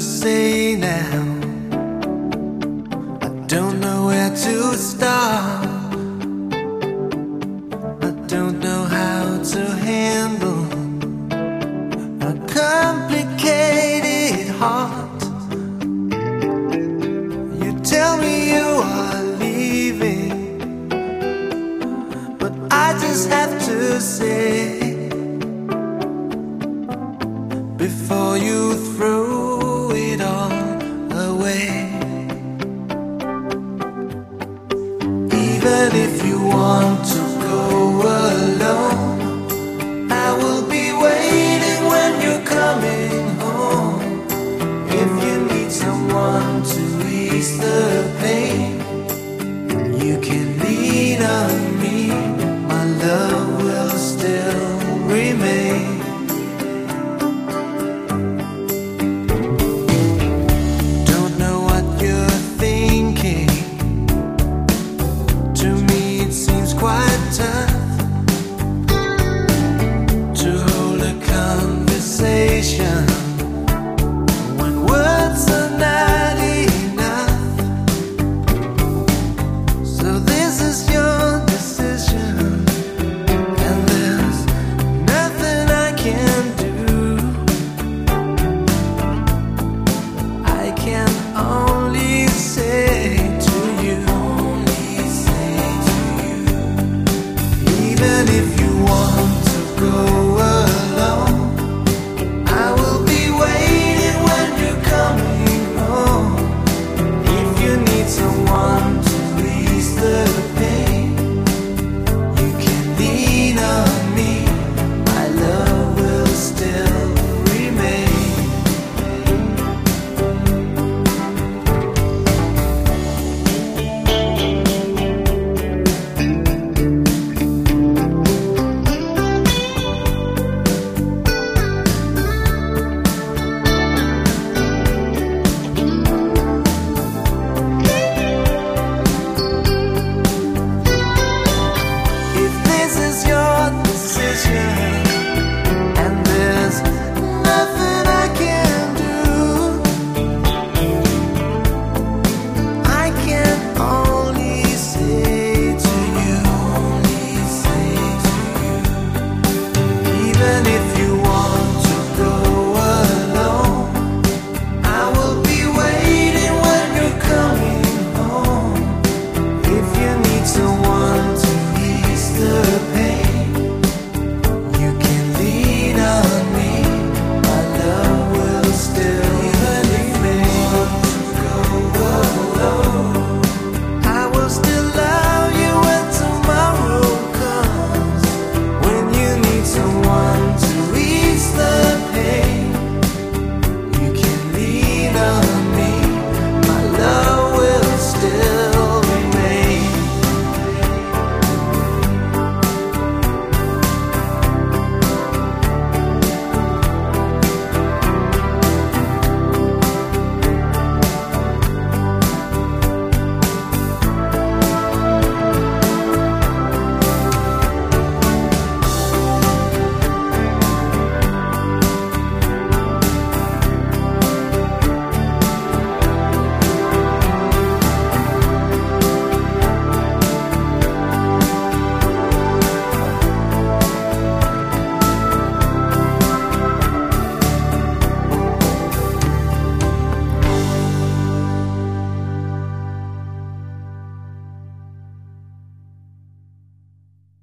say now. I don't know where to start. I don't know how to handle a complicated heart. You tell me you are leaving, but I just have to say before you Even if you want to 完成